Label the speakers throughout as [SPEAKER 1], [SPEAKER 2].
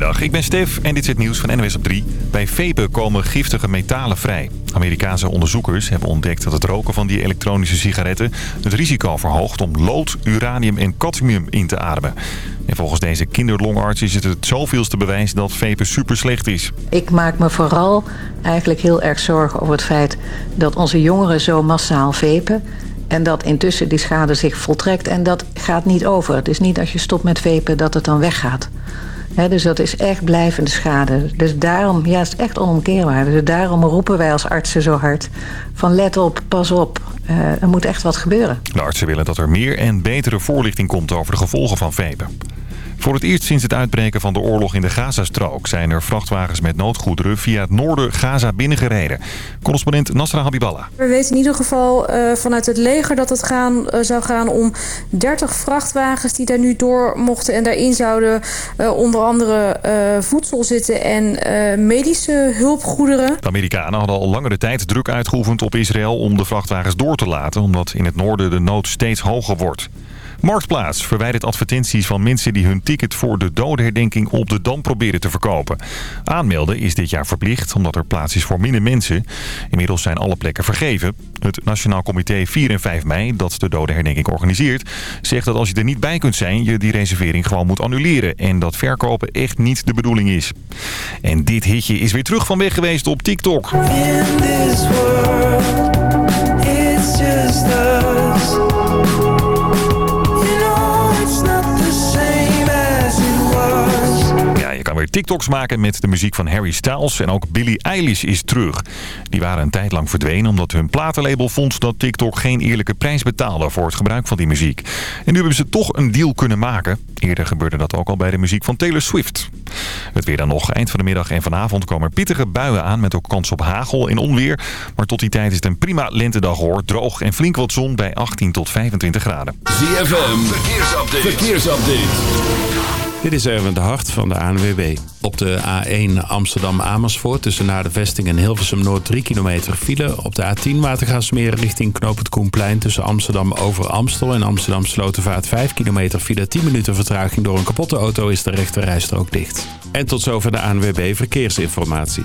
[SPEAKER 1] Goedemiddag, ik ben Stef en dit is het nieuws van NWS op 3. Bij vapen komen giftige metalen vrij. Amerikaanse onderzoekers hebben ontdekt dat het roken van die elektronische sigaretten... het risico verhoogt om lood, uranium en cadmium in te ademen. En volgens deze kinderlongarts is het het zoveelste bewijs dat vapen super slecht is.
[SPEAKER 2] Ik maak me vooral eigenlijk heel erg zorgen over het feit dat onze jongeren zo massaal vapen... En dat intussen die schade zich voltrekt. En dat gaat niet over. Het is niet als je stopt met vapen dat het dan weggaat. Dus dat is echt blijvende schade. Dus daarom, ja, het is echt onomkeerbaar. Dus daarom roepen wij als artsen zo hard van let op, pas op. Uh, er moet echt wat gebeuren.
[SPEAKER 1] De artsen willen dat er meer en betere voorlichting komt over de gevolgen van vapen. Voor het eerst sinds het uitbreken van de oorlog in de Gazastrook... zijn er vrachtwagens met noodgoederen via het noorden Gaza binnengereden. Correspondent Nasra Habiballah.
[SPEAKER 3] We weten in ieder geval uh, vanuit het leger dat het gaan, uh, zou gaan om 30 vrachtwagens... die daar nu door mochten en daarin zouden uh, onder andere voedsel zitten... en medische hulpgoederen.
[SPEAKER 1] De Amerikanen hadden al langere tijd druk uitgeoefend op Israël... om de vrachtwagens door te laten, omdat in het noorden de nood steeds hoger wordt. Marktplaats verwijdert advertenties van mensen die hun ticket voor de dodenherdenking op de Dam proberen te verkopen. Aanmelden is dit jaar verplicht omdat er plaats is voor minder mensen. Inmiddels zijn alle plekken vergeven. Het Nationaal Comité 4 en 5 mei, dat de dodenherdenking organiseert, zegt dat als je er niet bij kunt zijn, je die reservering gewoon moet annuleren. En dat verkopen echt niet de bedoeling is. En dit hitje is weer terug van weg geweest op TikTok. TikToks maken met de muziek van Harry Styles. En ook Billie Eilish is terug. Die waren een tijd lang verdwenen omdat hun platenlabel vond dat TikTok geen eerlijke prijs betaalde voor het gebruik van die muziek. En nu hebben ze toch een deal kunnen maken. Eerder gebeurde dat ook al bij de muziek van Taylor Swift. Het weer dan nog. Eind van de middag en vanavond komen er pittige buien aan met ook kans op hagel en onweer. Maar tot die tijd is het een prima lentedag hoor. Droog en flink wat zon bij 18 tot 25 graden.
[SPEAKER 4] ZFM, verkeersupdate. verkeersupdate.
[SPEAKER 5] Dit is Erwin de Hart van de ANWB. Op de A1 Amsterdam-Amersfoort tussen naar de vesting en Hilversum-Noord 3 kilometer file. Op de A10 Watergaasmeer richting Knoop het Koenplein tussen Amsterdam over Amstel en Amsterdam Slotervaart 5 kilometer file. 10 minuten vertraging door een kapotte auto is de rechte rijstrook dicht. En tot zover de ANWB Verkeersinformatie.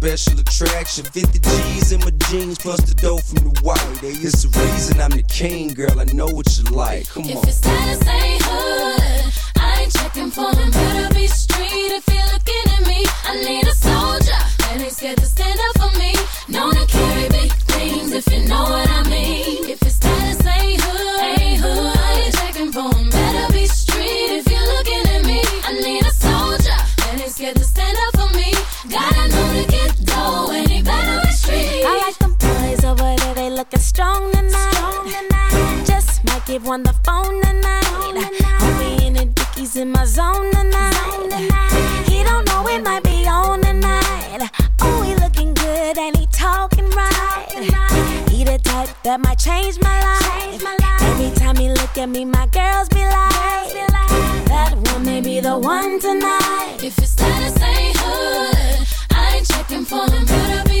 [SPEAKER 6] special attraction. 50 G's in my jeans plus the dough from the white. It's the reason I'm the king, girl. I know what you like. Come
[SPEAKER 7] If
[SPEAKER 6] on.
[SPEAKER 7] your status ain't hood, at me,
[SPEAKER 8] my girls be like, that one may be the one tonight.
[SPEAKER 7] If your status ain't hood, I ain't checking for them. Better be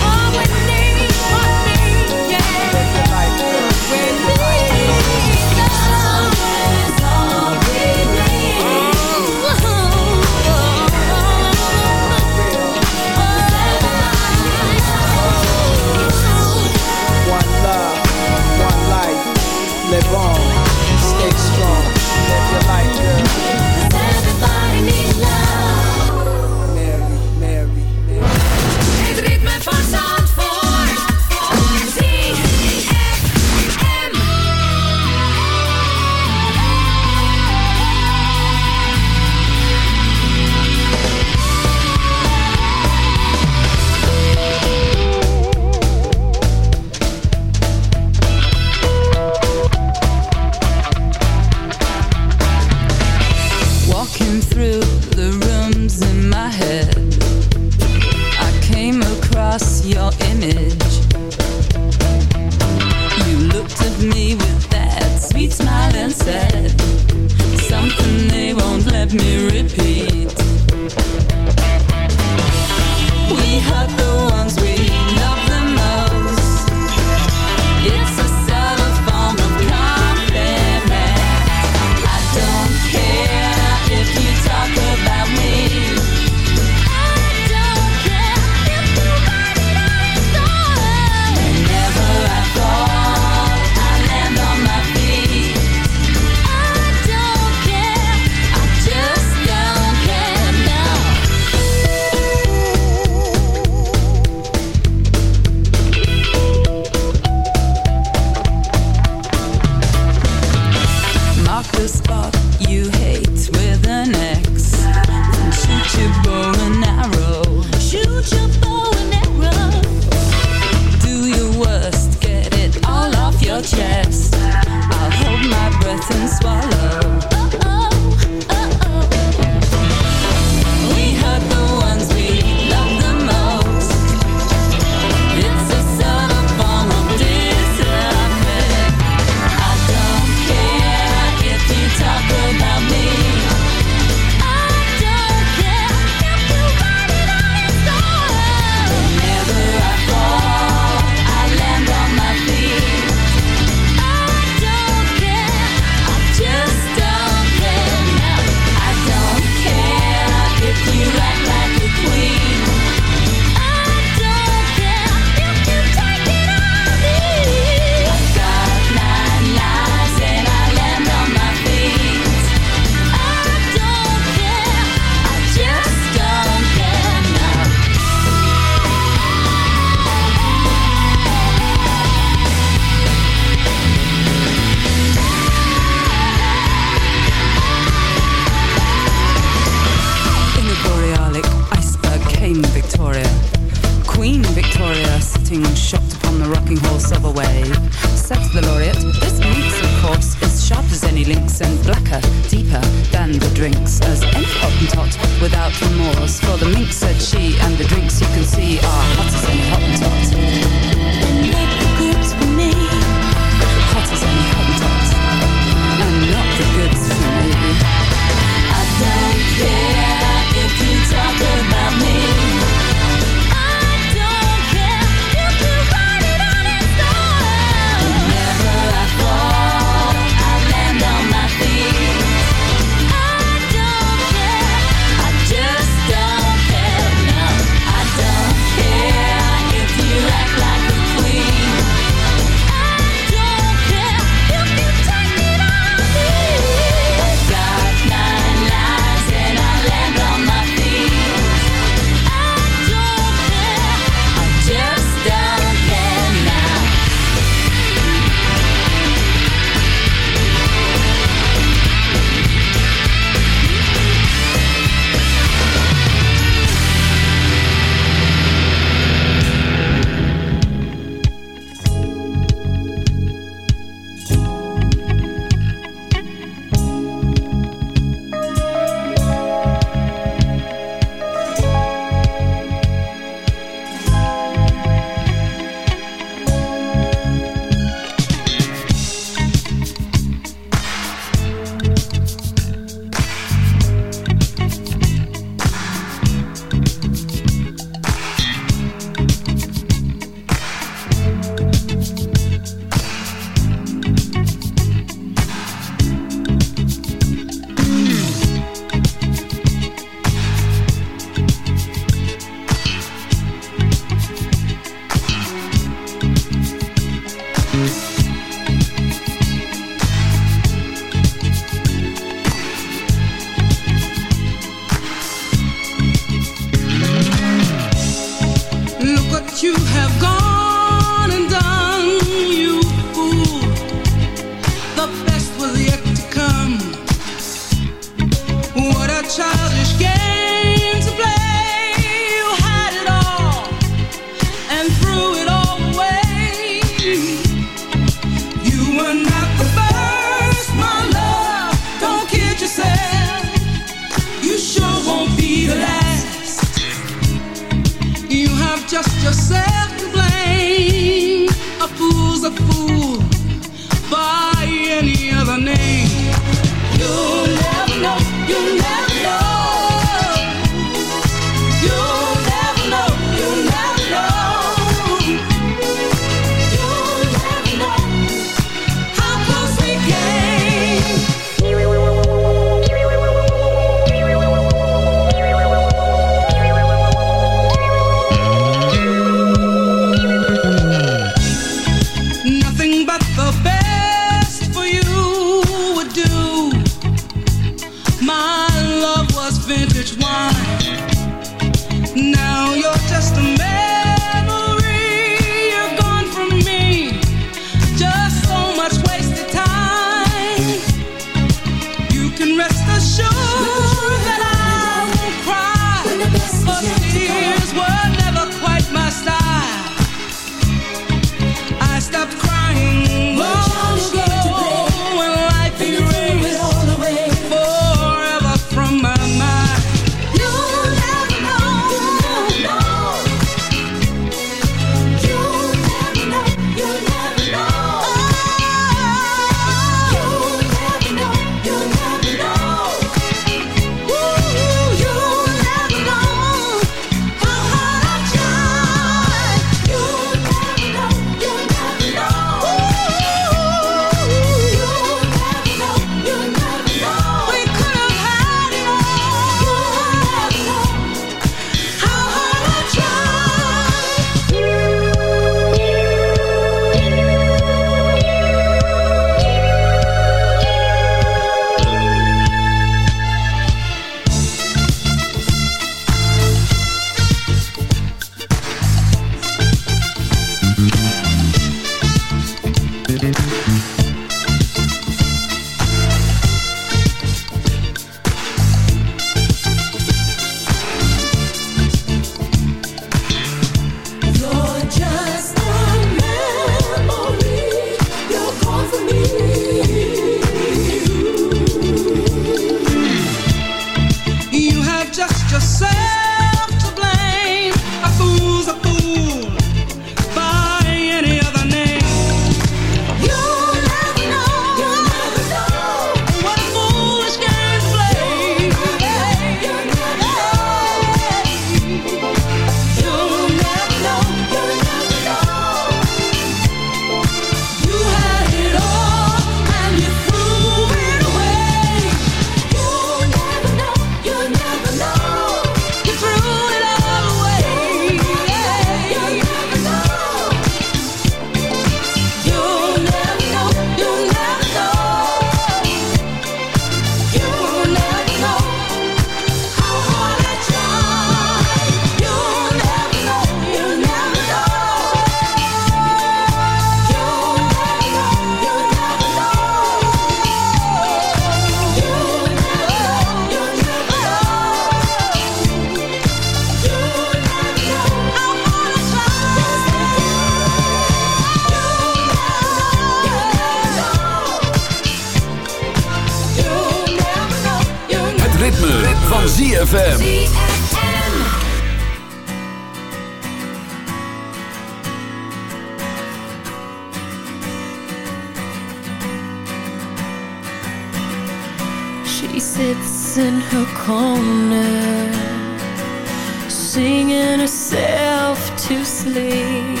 [SPEAKER 9] to
[SPEAKER 8] sleep,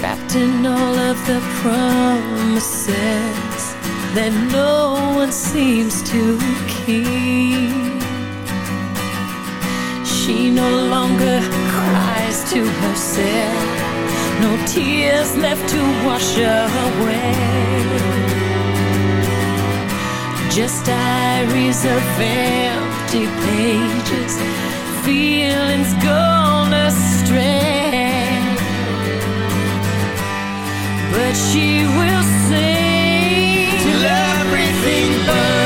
[SPEAKER 8] wrapped in all of the promises that no one seems to keep. She no longer cries to herself, no tears left to wash away just diaries of empty pages feelings gone
[SPEAKER 10] astray. But she will sing till everything burns.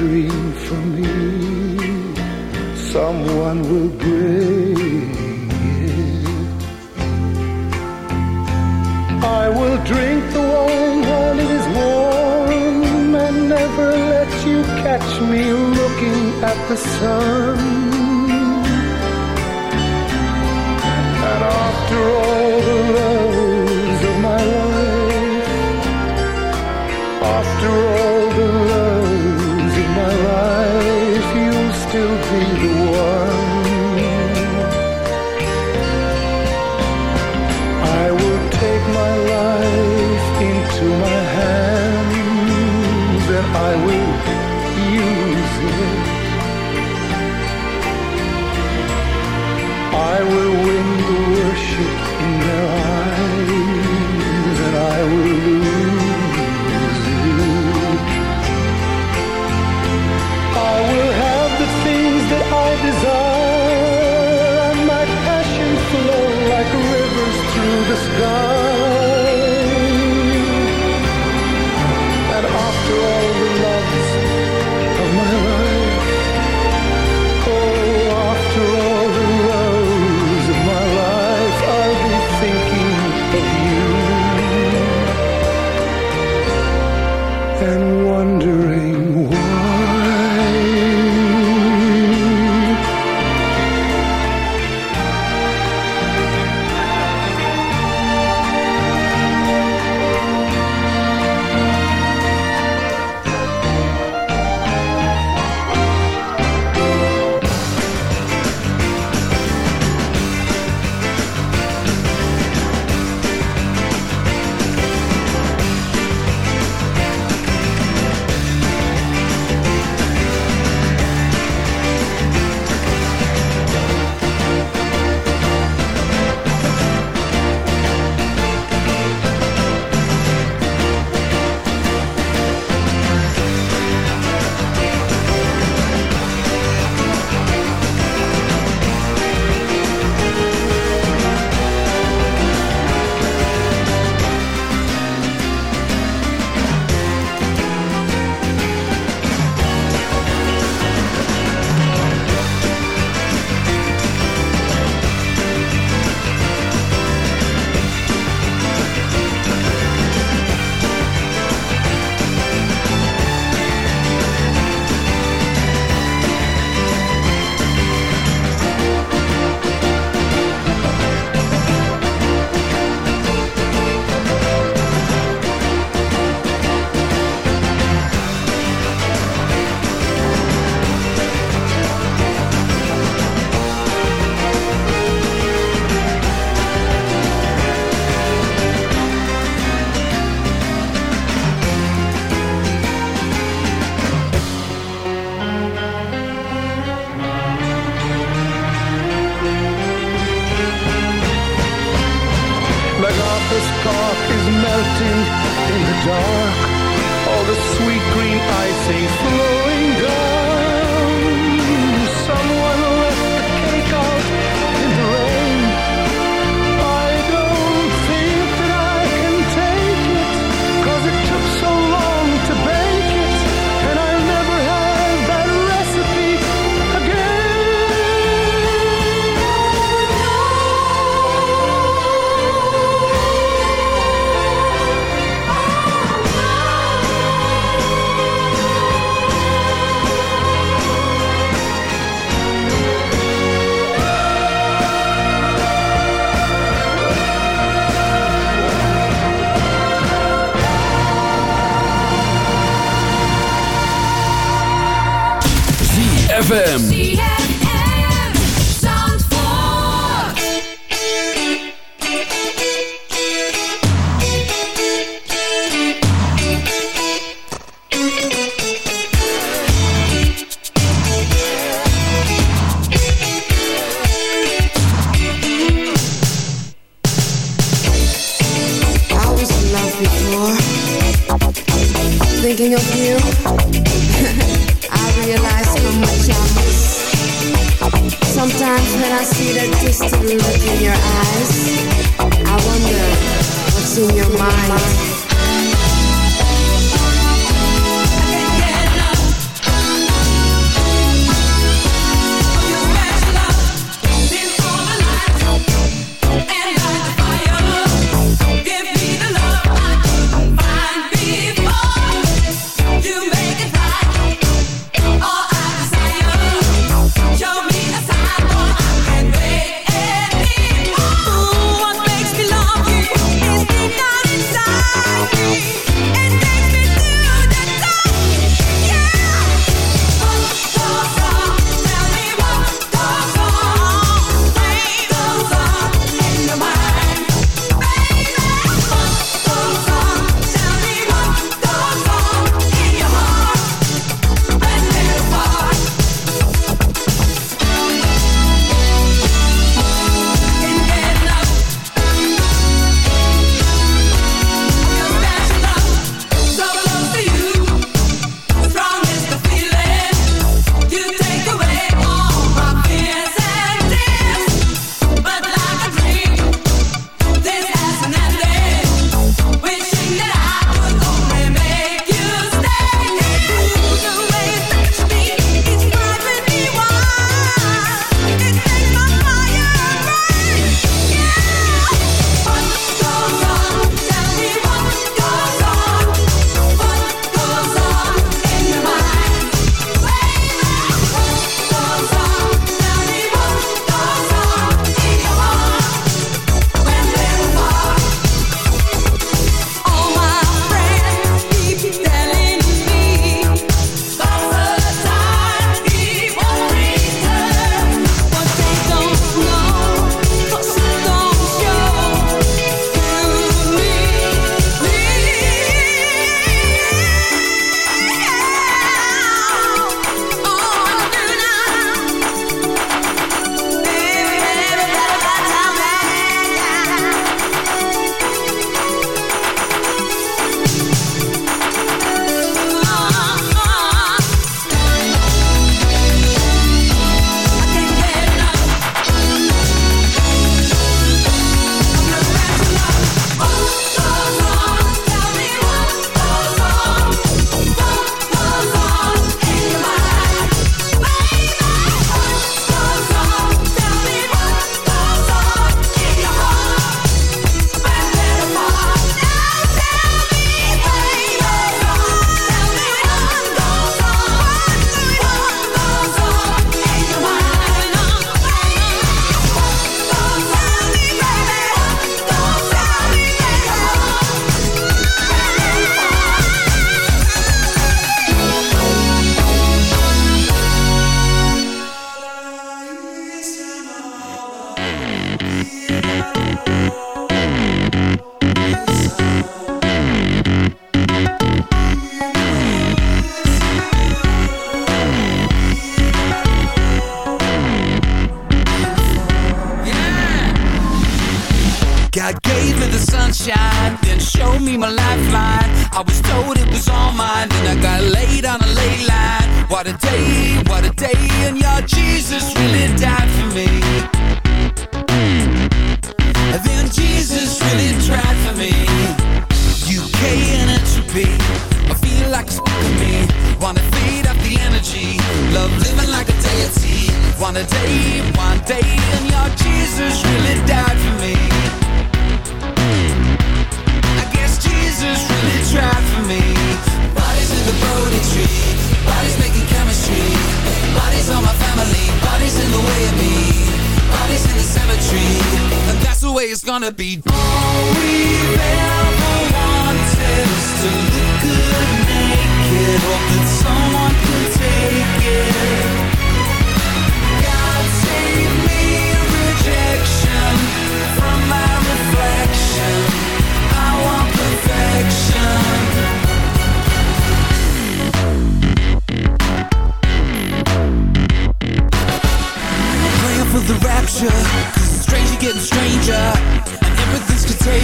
[SPEAKER 11] dream for me. Someone will bring it. I will drink the wine while it is warm and never let you catch me looking at the sun. And after all,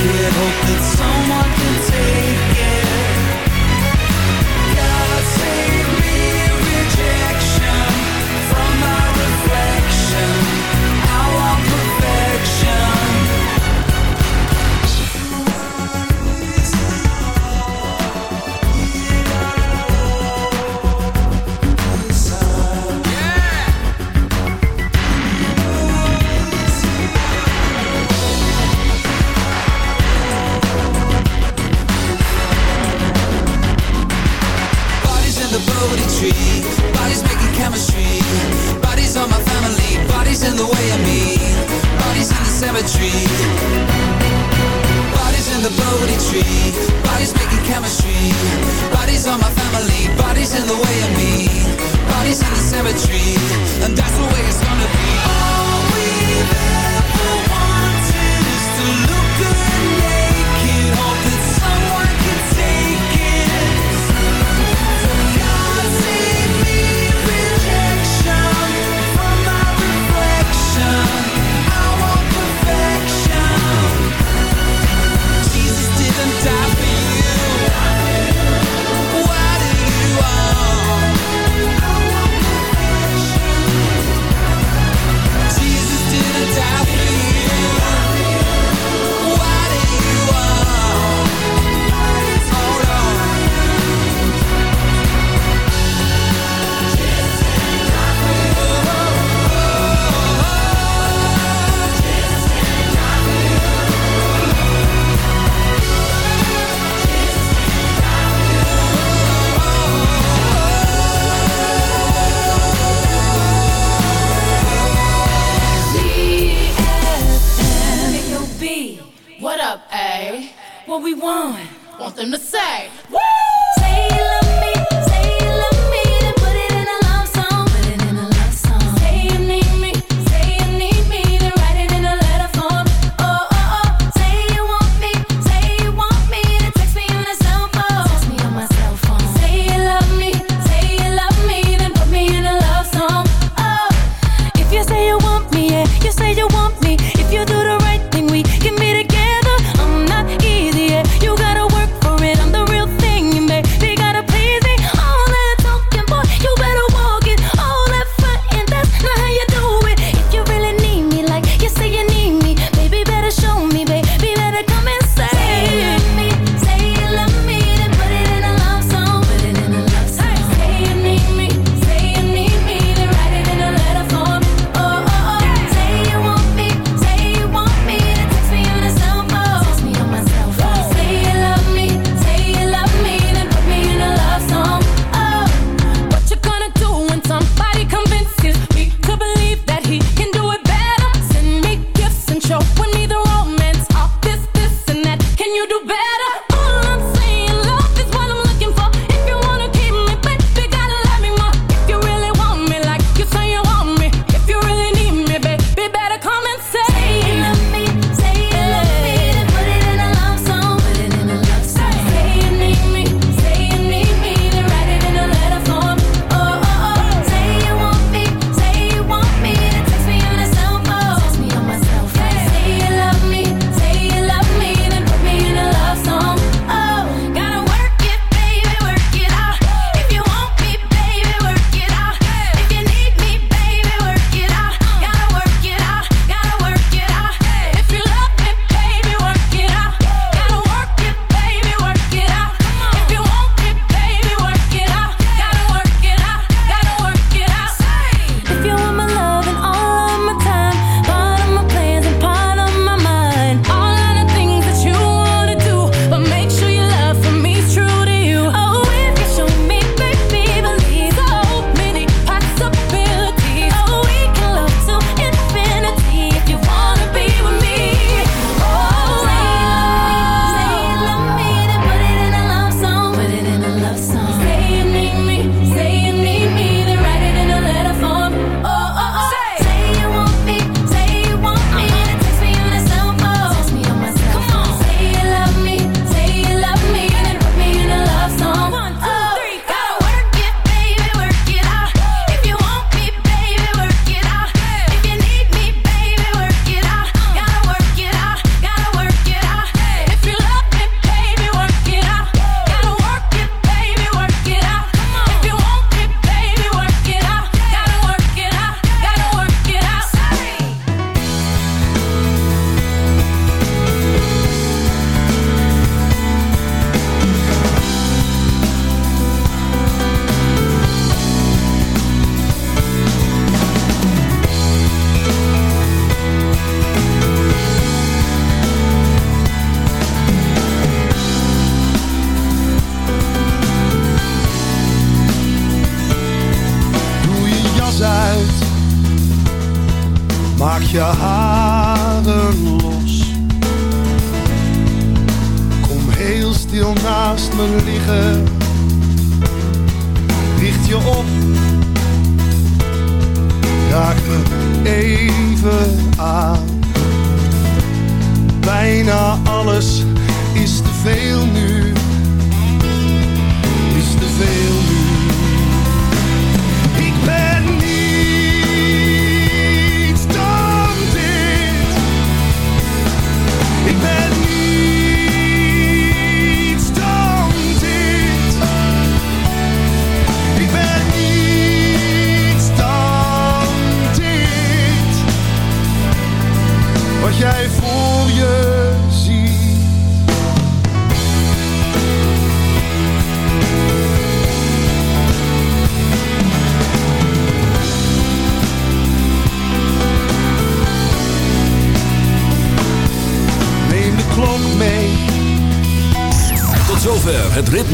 [SPEAKER 7] I hope that someone can take